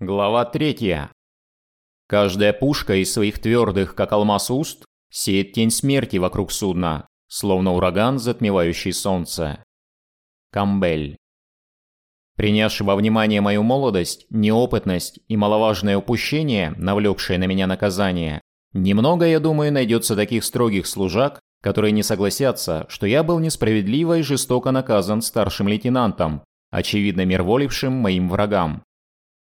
Глава 3. Каждая пушка из своих твердых, как алмаз уст, сеет тень смерти вокруг судна, словно ураган, затмевающий солнце. Камбель. Принявший во внимание мою молодость, неопытность и маловажное упущение, навлекшее на меня наказание, немного, я думаю, найдется таких строгих служак, которые не согласятся, что я был несправедливо и жестоко наказан старшим лейтенантом, очевидно мирволившим моим врагам.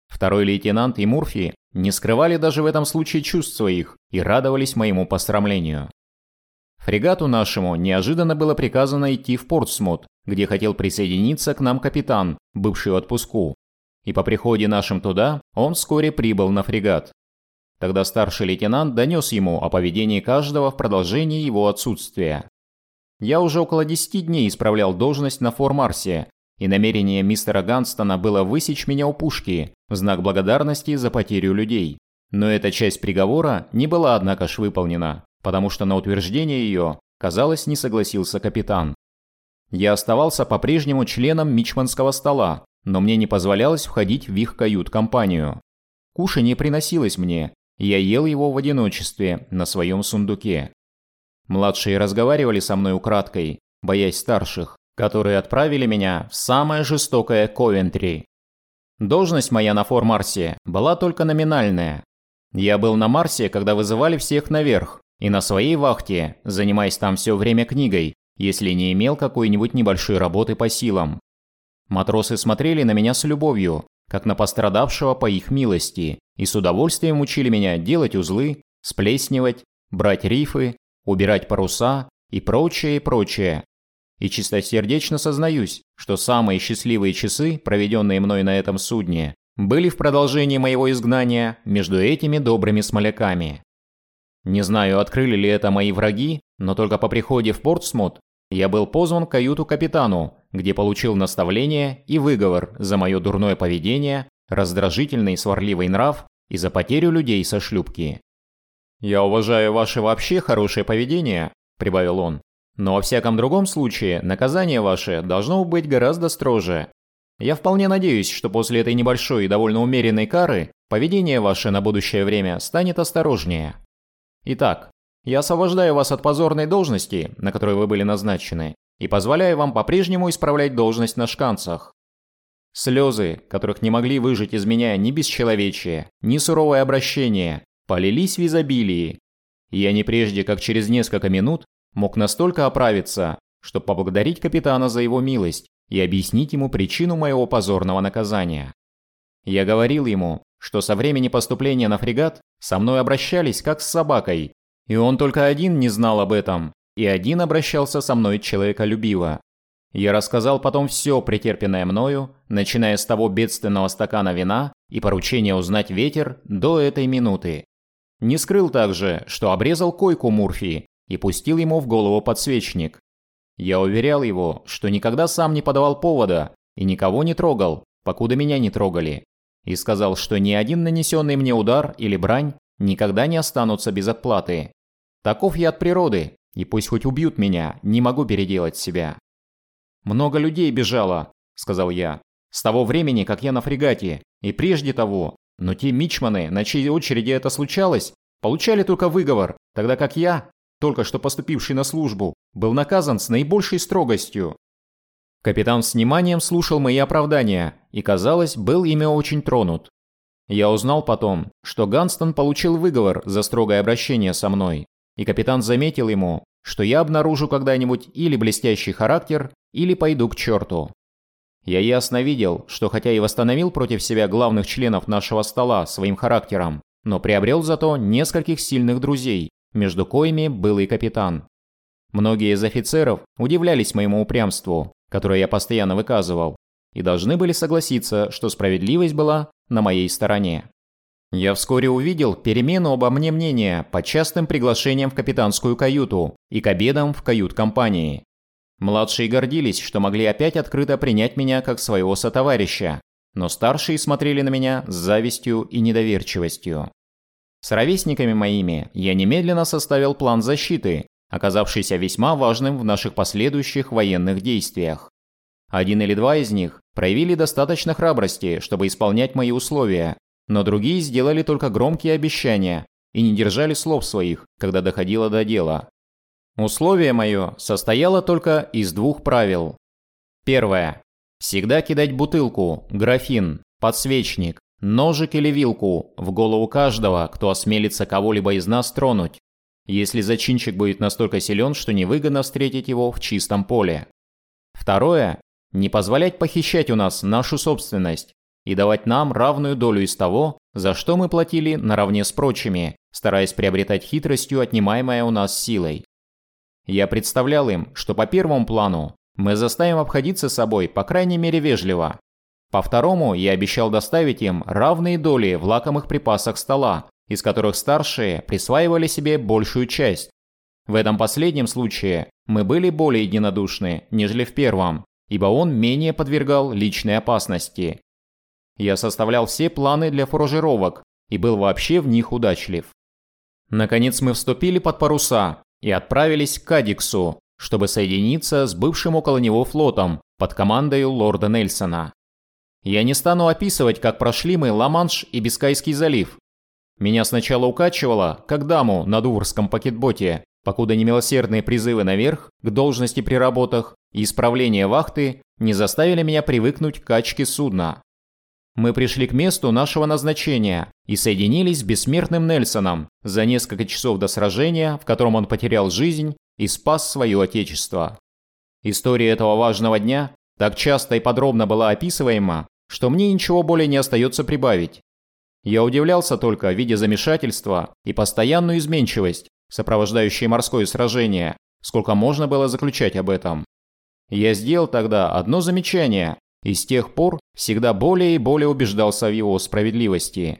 Второй лейтенант и Мурфи не скрывали даже в этом случае чувств своих и радовались моему посрамлению. Фрегату нашему неожиданно было приказано идти в Портсмут, где хотел присоединиться к нам капитан, бывший в отпуску. И по приходе нашим туда он вскоре прибыл на фрегат. Тогда старший лейтенант донес ему о поведении каждого в продолжении его отсутствия. Я уже около 10 дней исправлял должность на Фор-Марсе и намерение мистера Ганстона было высечь меня у пушки в знак благодарности за потерю людей. Но эта часть приговора не была, однако ж, выполнена, потому что на утверждение ее, казалось, не согласился капитан. Я оставался по-прежнему членом мичманского стола, но мне не позволялось входить в их кают-компанию. Кушанье приносилось мне, я ел его в одиночестве на своем сундуке. Младшие разговаривали со мной украдкой, боясь старших, которые отправили меня в самое жестокое Ковентри. Должность моя на Фор-Марсе была только номинальная. Я был на Марсе, когда вызывали всех наверх, и на своей вахте, занимаясь там все время книгой, если не имел какой-нибудь небольшой работы по силам. Матросы смотрели на меня с любовью, как на пострадавшего по их милости, и с удовольствием учили меня делать узлы, сплесневать, брать рифы, убирать паруса и прочее, и прочее, и чистосердечно сознаюсь, что самые счастливые часы, проведенные мной на этом судне, были в продолжении моего изгнания между этими добрыми смоляками. Не знаю, открыли ли это мои враги, но только по приходе в Портсмут я был позван к каюту-капитану, где получил наставление и выговор за мое дурное поведение, раздражительный сварливый нрав и за потерю людей со шлюпки. «Я уважаю ваше вообще хорошее поведение», – прибавил он, но во всяком другом случае, наказание ваше должно быть гораздо строже. Я вполне надеюсь, что после этой небольшой и довольно умеренной кары поведение ваше на будущее время станет осторожнее. Итак, я освобождаю вас от позорной должности, на которую вы были назначены, и позволяю вам по-прежнему исправлять должность на шканцах. Слезы, которых не могли выжить из меня ни бесчеловечие, ни суровое обращение, полились в изобилии. И не прежде, как через несколько минут, мог настолько оправиться, чтобы поблагодарить капитана за его милость и объяснить ему причину моего позорного наказания. Я говорил ему, что со времени поступления на фрегат со мной обращались как с собакой, и он только один не знал об этом, и один обращался со мной человеколюбиво. Я рассказал потом все претерпенное мною, начиная с того бедственного стакана вина и поручения узнать ветер до этой минуты. Не скрыл также, что обрезал койку Мурфи и пустил ему в голову подсвечник. Я уверял его, что никогда сам не подавал повода и никого не трогал, покуда меня не трогали, и сказал, что ни один нанесенный мне удар или брань никогда не останутся без отплаты. Таков я от природы, и пусть хоть убьют меня, не могу переделать себя. «Много людей бежало», — сказал я, — «с того времени, как я на фрегате, и прежде того, но те мичманы, на чьей очереди это случалось, получали только выговор, тогда как я, только что поступивший на службу, был наказан с наибольшей строгостью. Капитан с вниманием слушал мои оправдания и, казалось, был ими очень тронут. Я узнал потом, что Ганстон получил выговор за строгое обращение со мной, и капитан заметил ему, что я обнаружу когда-нибудь или блестящий характер, или пойду к черту. Я ясно видел, что хотя и восстановил против себя главных членов нашего стола своим характером, но приобрел зато нескольких сильных друзей, между коими был и капитан. Многие из офицеров удивлялись моему упрямству, которое я постоянно выказывал, и должны были согласиться, что справедливость была на моей стороне. Я вскоре увидел перемену обо мне мнения по частым приглашениям в капитанскую каюту и к обедам в кают-компании. Младшие гордились, что могли опять открыто принять меня как своего сотоварища, но старшие смотрели на меня с завистью и недоверчивостью. С ровесниками моими я немедленно составил план защиты, оказавшийся весьма важным в наших последующих военных действиях. Один или два из них проявили достаточно храбрости, чтобы исполнять мои условия, но другие сделали только громкие обещания и не держали слов своих, когда доходило до дела. Условие мое состояло только из двух правил. Первое. Всегда кидать бутылку, графин, подсвечник, ножик или вилку в голову каждого, кто осмелится кого-либо из нас тронуть, если зачинщик будет настолько силен, что невыгодно встретить его в чистом поле. Второе. Не позволять похищать у нас нашу собственность и давать нам равную долю из того, за что мы платили наравне с прочими, стараясь приобретать хитростью отнимаемое у нас силой. Я представлял им, что по первому плану мы заставим обходиться собой по крайней мере вежливо. По второму я обещал доставить им равные доли в лакомых припасах стола, из которых старшие присваивали себе большую часть. В этом последнем случае мы были более единодушны, нежели в первом, ибо он менее подвергал личной опасности. Я составлял все планы для фуражировок и был вообще в них удачлив. Наконец мы вступили под паруса и отправились к Кадиксу, чтобы соединиться с бывшим около него флотом под командой лорда Нельсона. Я не стану описывать, как прошли мы Ла-Манш и Бискайский залив. Меня сначала укачивало, как даму на дуврском пакетботе, покуда немилосердные призывы наверх к должности при работах и исправление вахты не заставили меня привыкнуть к качке судна. Мы пришли к месту нашего назначения и соединились с бессмертным Нельсоном за несколько часов до сражения, в котором он потерял жизнь и спас свое отечество. История этого важного дня так часто и подробно была описываема, что мне ничего более не остается прибавить. Я удивлялся только, видя замешательство и постоянную изменчивость, сопровождающие морское сражение, сколько можно было заключать об этом. Я сделал тогда одно замечание, и с тех пор всегда более и более убеждался в его справедливости.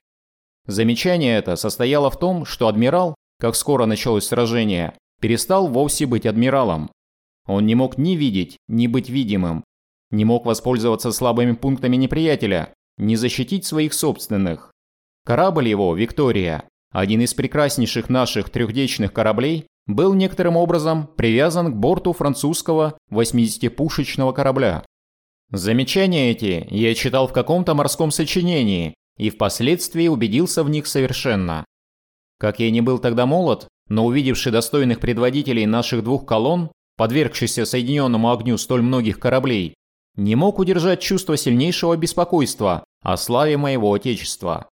Замечание это состояло в том, что адмирал, как скоро началось сражение, перестал вовсе быть адмиралом. Он не мог ни видеть, ни быть видимым, не мог воспользоваться слабыми пунктами неприятеля, ни защитить своих собственных. Корабль его, Виктория, один из прекраснейших наших трехдечных кораблей, был некоторым образом привязан к борту французского 80-пушечного корабля. Замечания эти я читал в каком-то морском сочинении и впоследствии убедился в них совершенно. Как я не был тогда молод, но увидевший достойных предводителей наших двух колонн, подвергшихся соединенному огню столь многих кораблей, не мог удержать чувство сильнейшего беспокойства о славе моего отечества.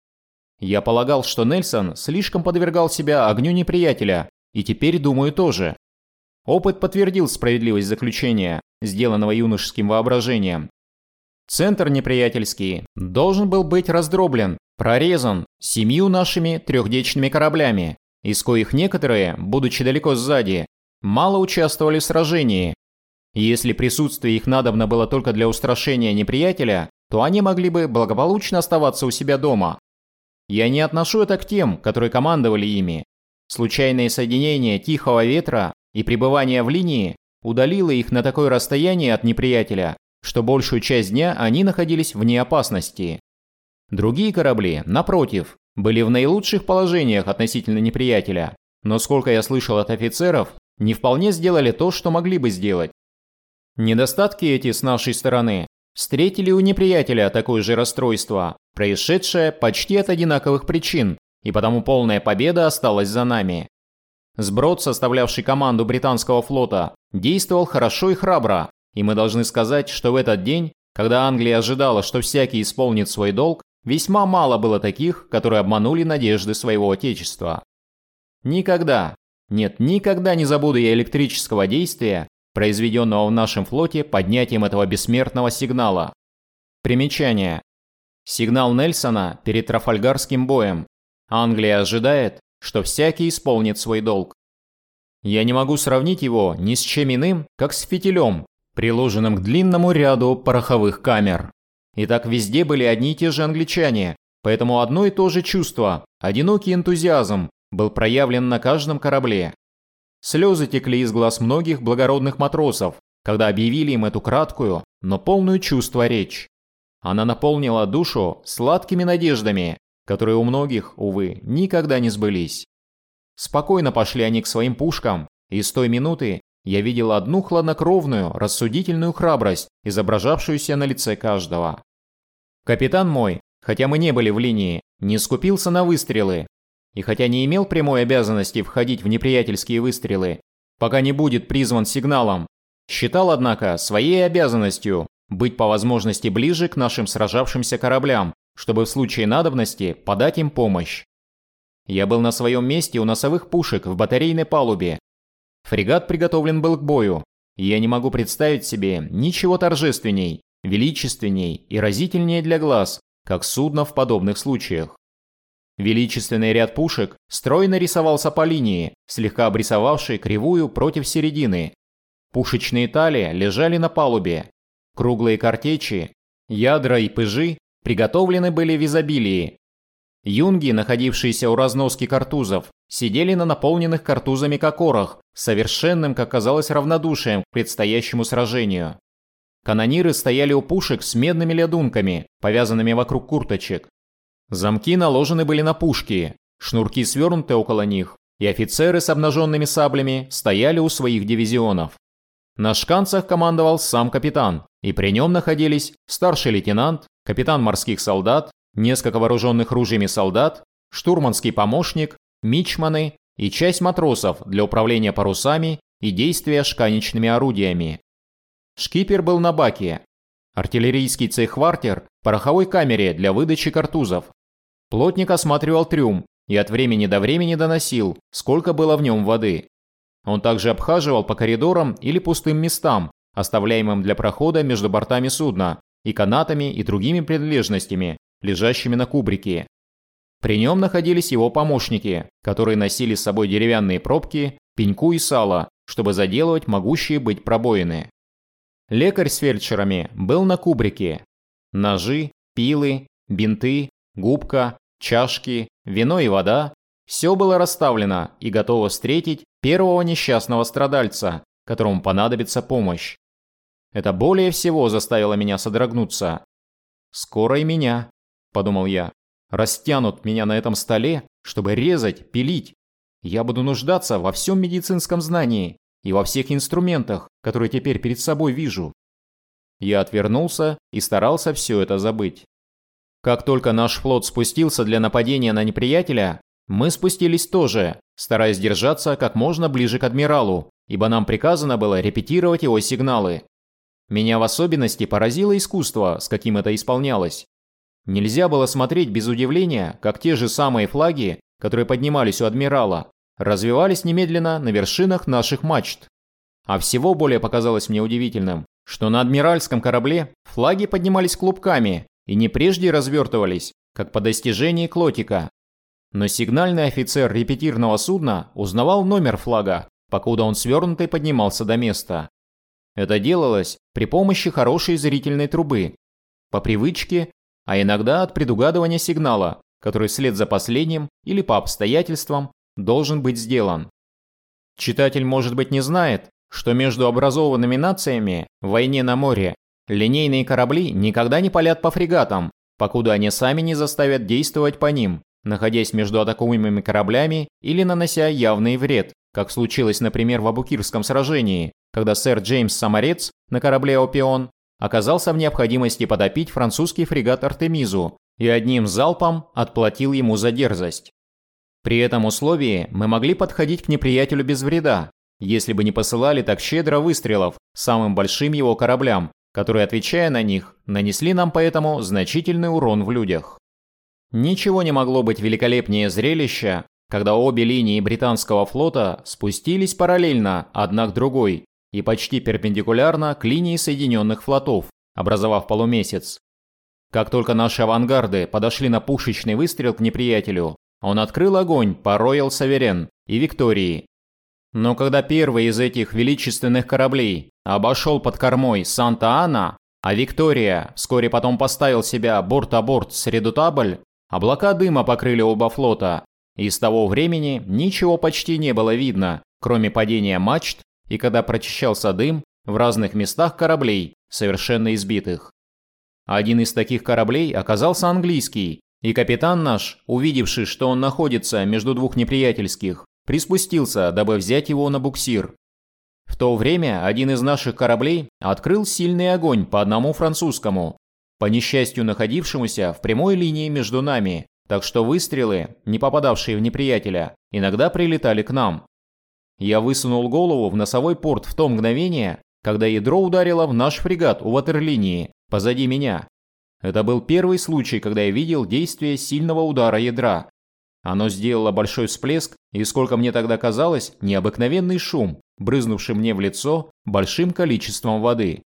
Я полагал, что Нельсон слишком подвергал себя огню неприятеля, и теперь думаю тоже. Опыт подтвердил справедливость заключения, сделанного юношеским воображением. Центр неприятельский должен был быть раздроблен, прорезан семью нашими трехдечными кораблями, из коих некоторые, будучи далеко сзади, мало участвовали в сражении. Если присутствие их надобно было только для устрашения неприятеля, то они могли бы благополучно оставаться у себя дома. Я не отношу это к тем, которые командовали ими. Случайное соединение тихого ветра и пребывание в линии удалило их на такое расстояние от неприятеля, что большую часть дня они находились вне опасности. Другие корабли, напротив, были в наилучших положениях относительно неприятеля, но сколько я слышал от офицеров, не вполне сделали то, что могли бы сделать. Недостатки эти с нашей стороны встретили у неприятеля такое же расстройство, происшедшее почти от одинаковых причин, и потому полная победа осталась за нами. Сброд, составлявший команду британского флота, действовал хорошо и храбро, и мы должны сказать, что в этот день, когда Англия ожидала, что всякий исполнит свой долг, Весьма мало было таких, которые обманули надежды своего отечества. Никогда, нет, никогда не забуду я электрического действия, произведенного в нашем флоте поднятием этого бессмертного сигнала. Примечание. Сигнал Нельсона перед Трафальгарским боем. Англия ожидает, что всякий исполнит свой долг. Я не могу сравнить его ни с чем иным, как с фитилем, приложенным к длинному ряду пороховых камер. И так везде были одни и те же англичане, поэтому одно и то же чувство, одинокий энтузиазм, был проявлен на каждом корабле. Слезы текли из глаз многих благородных матросов, когда объявили им эту краткую, но полную чувства речь. Она наполнила душу сладкими надеждами, которые у многих, увы, никогда не сбылись. Спокойно пошли они к своим пушкам, и с той минуты я видел одну хладнокровную, рассудительную храбрость, изображавшуюся на лице каждого. Капитан мой, хотя мы не были в линии, не скупился на выстрелы. И хотя не имел прямой обязанности входить в неприятельские выстрелы, пока не будет призван сигналом, считал, однако, своей обязанностью быть по возможности ближе к нашим сражавшимся кораблям, чтобы в случае надобности подать им помощь. Я был на своем месте у носовых пушек в батарейной палубе. Фрегат приготовлен был к бою, и я не могу представить себе ничего торжественней, величественней и разительнее для глаз, как судно в подобных случаях. Величественный ряд пушек стройно рисовался по линии, слегка обрисовавшей кривую против середины. Пушечные тали лежали на палубе. Круглые картечи, ядра и пыжи приготовлены были в изобилии. Юнги, находившиеся у разноски картузов, сидели на наполненных картузами кокорах, совершенным, как казалось, равнодушием к предстоящему сражению. Канониры стояли у пушек с медными лядунками, повязанными вокруг курточек. Замки наложены были на пушки, шнурки свернуты около них, и офицеры с обнаженными саблями стояли у своих дивизионов. На шканцах командовал сам капитан, и при нем находились старший лейтенант, капитан морских солдат, несколько вооруженных ружьями солдат, штурманский помощник, мичманы и часть матросов для управления парусами и действия шканечными орудиями. Шкипер был на баке. Артиллерийский цех-вартер – пороховой камере для выдачи картузов. Плотник осматривал трюм и от времени до времени доносил, сколько было в нем воды. Он также обхаживал по коридорам или пустым местам, оставляемым для прохода между бортами судна, и канатами и другими принадлежностями, лежащими на кубрике. При нем находились его помощники, которые носили с собой деревянные пробки, пеньку и сало, чтобы заделывать могущие быть пробоины. Лекарь с фельдшерами был на кубрике. Ножи, пилы, бинты, губка, чашки, вино и вода – все было расставлено и готово встретить первого несчастного страдальца, которому понадобится помощь. Это более всего заставило меня содрогнуться. «Скоро и меня», – подумал я, – «растянут меня на этом столе, чтобы резать, пилить. Я буду нуждаться во всем медицинском знании, и во всех инструментах, которые теперь перед собой вижу. Я отвернулся и старался все это забыть. Как только наш флот спустился для нападения на неприятеля, мы спустились тоже, стараясь держаться как можно ближе к адмиралу, ибо нам приказано было репетировать его сигналы. Меня в особенности поразило искусство, с каким это исполнялось. Нельзя было смотреть без удивления, как те же самые флаги, которые поднимались у адмирала, развивались немедленно на вершинах наших мачт. А всего более показалось мне удивительным, что на адмиральском корабле флаги поднимались клубками и не прежде развертывались, как по достижении клотика. Но сигнальный офицер репетирного судна узнавал номер флага, покуда он свернутый поднимался до места. Это делалось при помощи хорошей зрительной трубы, по привычке, а иногда от предугадывания сигнала, который вслед за последним или по обстоятельствам должен быть сделан. Читатель, может быть, не знает, что между образованными нациями в войне на море линейные корабли никогда не палят по фрегатам, покуда они сами не заставят действовать по ним, находясь между атакуемыми кораблями или нанося явный вред, как случилось, например, в Абукирском сражении, когда сэр Джеймс Самарец на корабле «Опион» оказался в необходимости подопить французский фрегат «Артемизу» и одним залпом отплатил ему за дерзость. При этом условии мы могли подходить к неприятелю без вреда, если бы не посылали так щедро выстрелов самым большим его кораблям, которые, отвечая на них, нанесли нам поэтому значительный урон в людях. Ничего не могло быть великолепнее зрелища, когда обе линии британского флота спустились параллельно одна к другой и почти перпендикулярно к линии Соединенных флотов, образовав полумесяц. Как только наши авангарды подошли на пушечный выстрел к неприятелю, он открыл огонь по Royal Sovereign и Виктории. Но когда первый из этих величественных кораблей обошел под кормой Санта-Ана, а Виктория вскоре потом поставил себя борт-а-борт с Редутабль, облака дыма покрыли оба флота, и с того времени ничего почти не было видно, кроме падения мачт и когда прочищался дым в разных местах кораблей, совершенно избитых. Один из таких кораблей оказался английский, и капитан наш, увидевший, что он находится между двух неприятельских, приспустился, дабы взять его на буксир. В то время один из наших кораблей открыл сильный огонь по одному французскому, по несчастью находившемуся в прямой линии между нами, так что выстрелы, не попадавшие в неприятеля, иногда прилетали к нам. Я высунул голову в носовой порт в то мгновение, когда ядро ударило в наш фрегат у ватерлинии, позади меня. Это был первый случай, когда я видел действие сильного удара ядра. Оно сделало большой всплеск и, сколько мне тогда казалось, необыкновенный шум, брызнувший мне в лицо большим количеством воды.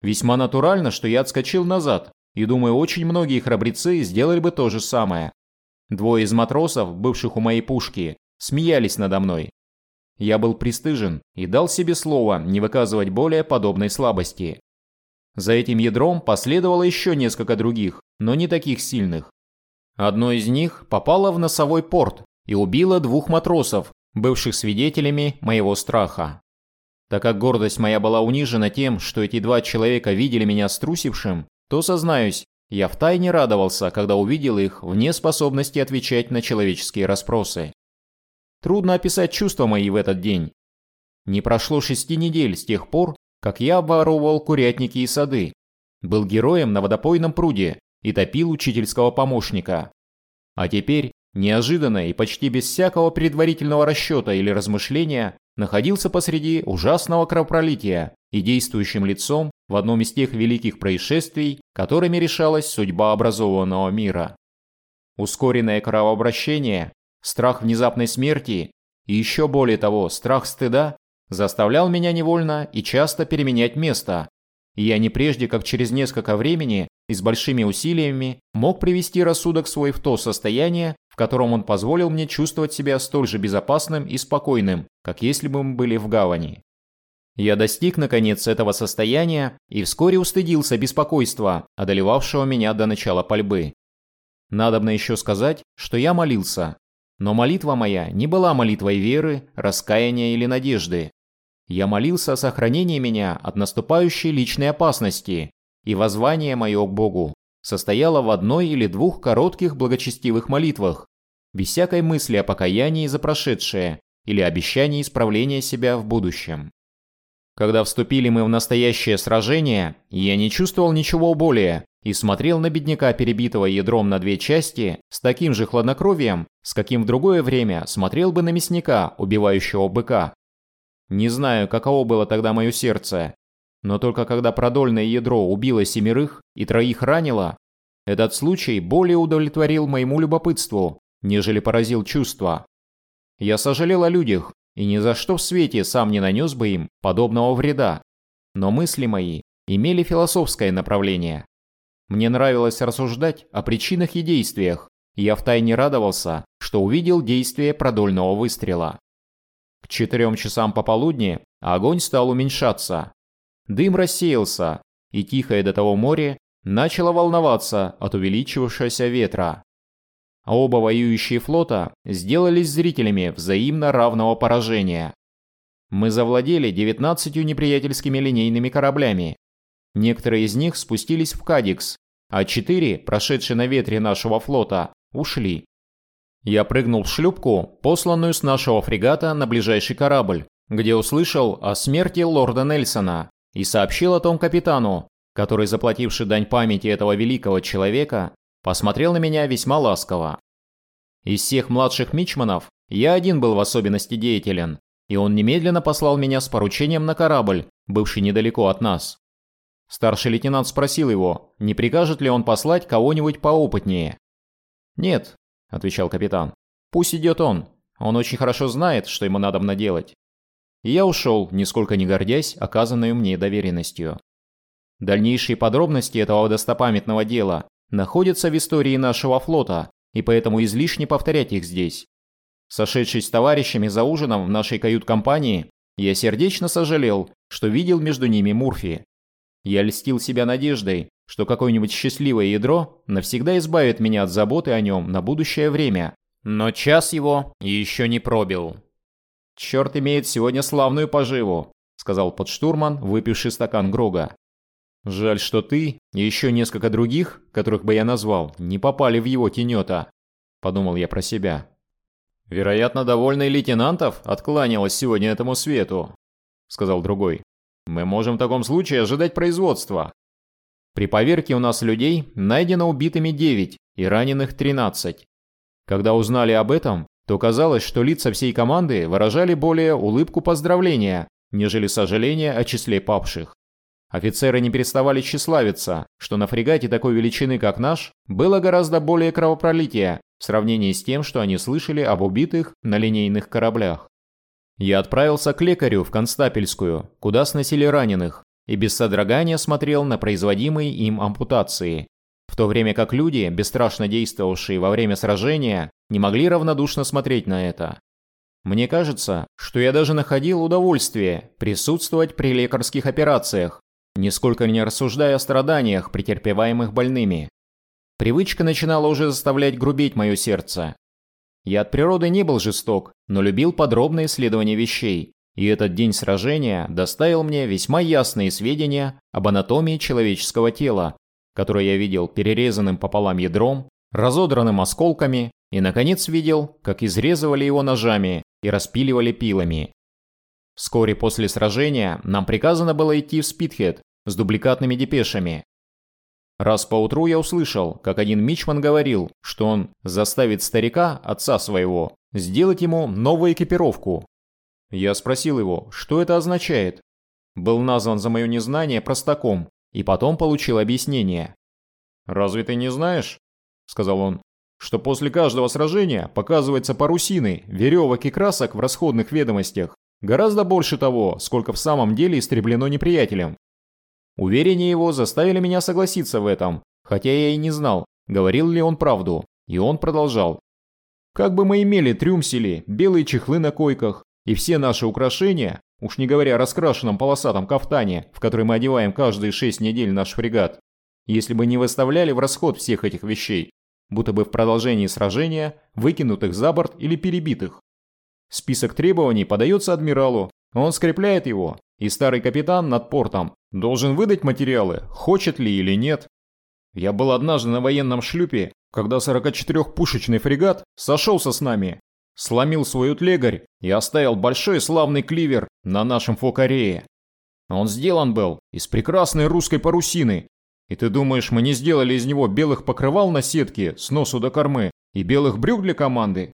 Весьма натурально, что я отскочил назад, и думаю, очень многие храбрецы сделали бы то же самое. Двое из матросов, бывших у моей пушки, смеялись надо мной. Я был пристыжен и дал себе слово не выказывать более подобной слабости. За этим ядром последовало еще несколько других, но не таких сильных. Одно из них попало в носовой порт и убило двух матросов, бывших свидетелями моего страха. Так как гордость моя была унижена тем, что эти два человека видели меня струсившим, то, сознаюсь, я втайне радовался, когда увидел их вне способности отвечать на человеческие расспросы. Трудно описать чувства мои в этот день. Не прошло шести недель с тех пор, как я обворовывал курятники и сады, был героем на водопойном пруде и топил учительского помощника. А теперь, неожиданно и почти без всякого предварительного расчета или размышления, находился посреди ужасного кровопролития и действующим лицом в одном из тех великих происшествий, которыми решалась судьба образованного мира. Ускоренное кровообращение, страх внезапной смерти и еще более того, страх стыда заставлял меня невольно и часто переменять место. И я не прежде, как через несколько времени и с большими усилиями мог привести рассудок свой в то состояние, в котором он позволил мне чувствовать себя столь же безопасным и спокойным, как если бы мы были в гавани. Я достиг, наконец, этого состояния и вскоре устыдился беспокойства, одолевавшего меня до начала пальбы. Надобно еще сказать, что я молился. Но молитва моя не была молитвой веры, раскаяния или надежды. Я молился о сохранении меня от наступающей личной опасности, и воззвание мое к Богу состояло в одной или двух коротких благочестивых молитвах, без всякой мысли о покаянии за прошедшее или обещании исправления себя в будущем. Когда вступили мы в настоящее сражение, я не чувствовал ничего более и смотрел на бедняка, перебитого ядром на две части, с таким же хладнокровием, с каким в другое время смотрел бы на мясника, убивающего быка. Не знаю, каково было тогда мое сердце, но только когда продольное ядро убило семерых и троих ранило, этот случай более удовлетворил моему любопытству, нежели поразил чувства. Я сожалел о людях и ни за что в свете сам не нанес бы им подобного вреда. Но мысли мои имели философское направление. Мне нравилось рассуждать о причинах и действиях, и я втайне радовался, что увидел действие продольного выстрела. К четырем часам пополудни огонь стал уменьшаться, Дым рассеялся, и тихое до того море начало волноваться от увеличивавшегося ветра. А оба воюющие флота сделались зрителями взаимно равного поражения. Мы завладели 19 неприятельскими линейными кораблями. Некоторые из них спустились в Кадикс, а четыре, прошедшие на ветре нашего флота, ушли. Я прыгнул в шлюпку, посланную с нашего фрегата на ближайший корабль, где услышал о смерти лорда Нельсона и сообщил о том капитану, который, заплативший дань памяти этого великого человека, посмотрел на меня весьма ласково. Из всех младших мичманов я один был в особенности деятелен, и он немедленно послал меня с поручением на корабль, бывший недалеко от нас. Старший лейтенант спросил его, не прикажет ли он послать кого-нибудь поопытнее. «Нет», — отвечал капитан, — «пусть идет он, он очень хорошо знает, что ему надо делать» и я ушел, нисколько не гордясь оказанной мне доверенностью. Дальнейшие подробности этого достопамятного дела находятся в истории нашего флота, и поэтому излишне повторять их здесь. Сошедшись с товарищами за ужином в нашей кают-компании, я сердечно сожалел, что видел между ними Мурфи. Я льстил себя надеждой, что какое-нибудь счастливое ядро навсегда избавит меня от заботы о нем на будущее время. Но час его еще не пробил. «Черт имеет сегодня славную поживу», — сказал подштурман, выпивший стакан Грога. «Жаль, что ты и еще несколько других, которых бы я назвал, не попали в его тенета», — подумал я про себя. «Вероятно, довольный лейтенантов откланялась сегодня этому свету», — сказал другой. «Мы можем в таком случае ожидать производства». При поверке у нас людей найдено убитыми 9 и раненых 13. Когда узнали об этом, то казалось, что лица всей команды выражали более улыбку поздравления, нежели сожаление о числе павших. Офицеры не переставали тщеславиться, что на фрегате такой величины, как наш, было гораздо более кровопролития в сравнении с тем, что они слышали об убитых на линейных кораблях. Я отправился к лекарю в Констапельскую, куда сносили раненых, и без содрогания смотрел на производимые им ампутации, в то время как люди, бесстрашно действовавшие во время сражения, не могли равнодушно смотреть на это. Мне кажется, что я даже находил удовольствие присутствовать при лекарских операциях, нисколько не рассуждая о страданиях, претерпеваемых больными. Привычка начинала уже заставлять грубеть мое сердце. Я от природы не был жесток, но любил подробное исследование вещей, и этот день сражения доставил мне весьма ясные сведения об анатомии человеческого тела, которое я видел перерезанным пополам ядром, разодранным осколками и, наконец, видел, как изрезывали его ножами и распиливали пилами. Вскоре после сражения нам приказано было идти в Спитхед, с дубликатными депешами. Раз поутру я услышал, как один мичман говорил, что он заставит старика, отца своего, сделать ему новую экипировку. Я спросил его, что это означает. Был назван за мое незнание простаком, и потом получил объяснение. «Разве ты не знаешь?» – сказал он что после каждого сражения показывается парусины, веревок и красок в расходных ведомостях, гораздо больше того, сколько в самом деле истреблено неприятелем. Уверение его заставили меня согласиться в этом, хотя я и не знал, говорил ли он правду, и он продолжал. Как бы мы имели трюмсели, белые чехлы на койках и все наши украшения, уж не говоря о раскрашенном полосатом кафтане, в который мы одеваем каждые шесть недель наш фрегат, если бы не выставляли в расход всех этих вещей, будто бы в продолжении сражения, выкинутых за борт или перебитых. Список требований подается адмиралу, он скрепляет его, и старый капитан над портом должен выдать материалы, хочет ли или нет. Я был однажды на военном шлюпе, когда 44-пушечный фрегат сошелся с нами, сломил свой утлегарь и оставил большой славный кливер на нашем фокарее. Он сделан был из прекрасной русской парусины. И ты думаешь, мы не сделали из него белых покрывал на сетке с носу до кормы и белых брюк для команды?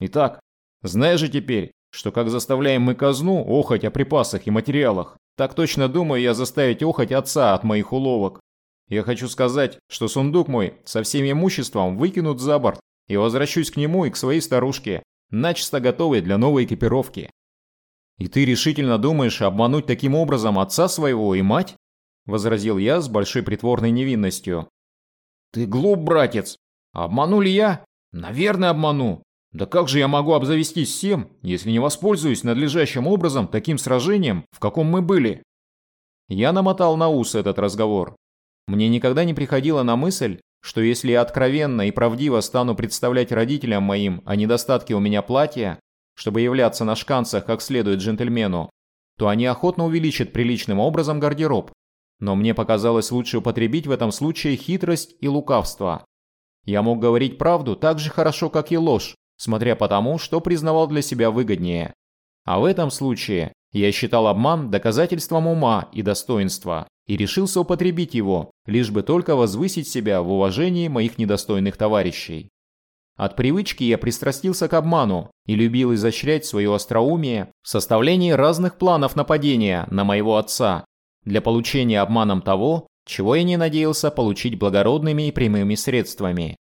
Итак, знаешь же теперь, что как заставляем мы казну охоть о припасах и материалах, так точно думаю я заставить охоть отца от моих уловок. Я хочу сказать, что сундук мой со всем имуществом выкинут за борт, и возвращусь к нему и к своей старушке, начисто готовой для новой экипировки. И ты решительно думаешь обмануть таким образом отца своего и мать? Возразил я с большой притворной невинностью. Ты глуп, братец. Обманули я? Наверное, обману. Да как же я могу обзавестись всем, если не воспользуюсь надлежащим образом таким сражением, в каком мы были? Я намотал на ус этот разговор. Мне никогда не приходило на мысль, что если я откровенно и правдиво стану представлять родителям моим о недостатке у меня платья, чтобы являться на шканцах как следует джентльмену, то они охотно увеличат приличным образом гардероб. Но мне показалось лучше употребить в этом случае хитрость и лукавство. Я мог говорить правду так же хорошо, как и ложь, смотря по тому, что признавал для себя выгоднее. А в этом случае я считал обман доказательством ума и достоинства и решился употребить его, лишь бы только возвысить себя в уважении моих недостойных товарищей. От привычки я пристрастился к обману и любил изощрять свое остроумие в составлении разных планов нападения на моего отца для получения обманом того, чего я не надеялся получить благородными и прямыми средствами.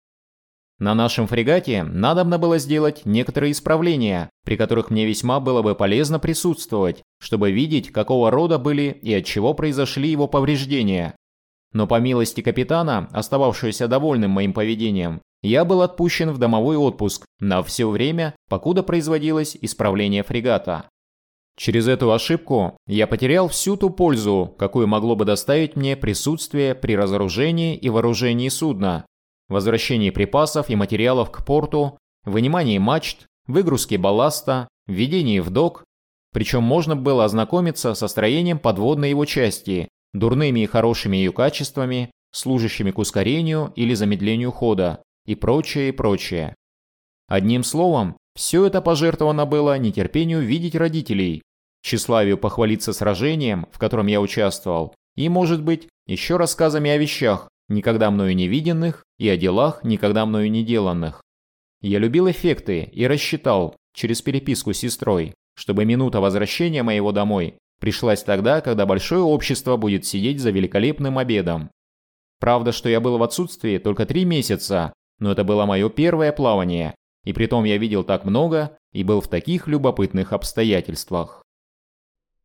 На нашем фрегате надобно было сделать некоторые исправления, при которых мне весьма было бы полезно присутствовать, чтобы видеть, какого рода были и от чего произошли его повреждения. Но по милости капитана, остававшегося довольным моим поведением, я был отпущен в домовой отпуск на все время, покуда производилось исправление фрегата. Через эту ошибку я потерял всю ту пользу, какую могло бы доставить мне присутствие при разоружении и вооружении судна, возвращении припасов и материалов к порту, вынимании мачт, выгрузке балласта, введении в док, причем можно было ознакомиться со строением подводной его части, дурными и хорошими ее качествами, служащими к ускорению или замедлению хода, и прочее, и прочее. Одним словом, все это пожертвовано было нетерпению видеть родителей, тщеславию похвалиться сражением, в котором я участвовал, и, может быть, еще рассказами о вещах, никогда мною не виденных, и о делах, никогда мною не деланных. Я любил эффекты и рассчитал, через переписку с сестрой, чтобы минута возвращения моего домой пришлась тогда, когда большое общество будет сидеть за великолепным обедом. Правда, что я был в отсутствии только три месяца, но это было мое первое плавание, и притом я видел так много и был в таких любопытных обстоятельствах.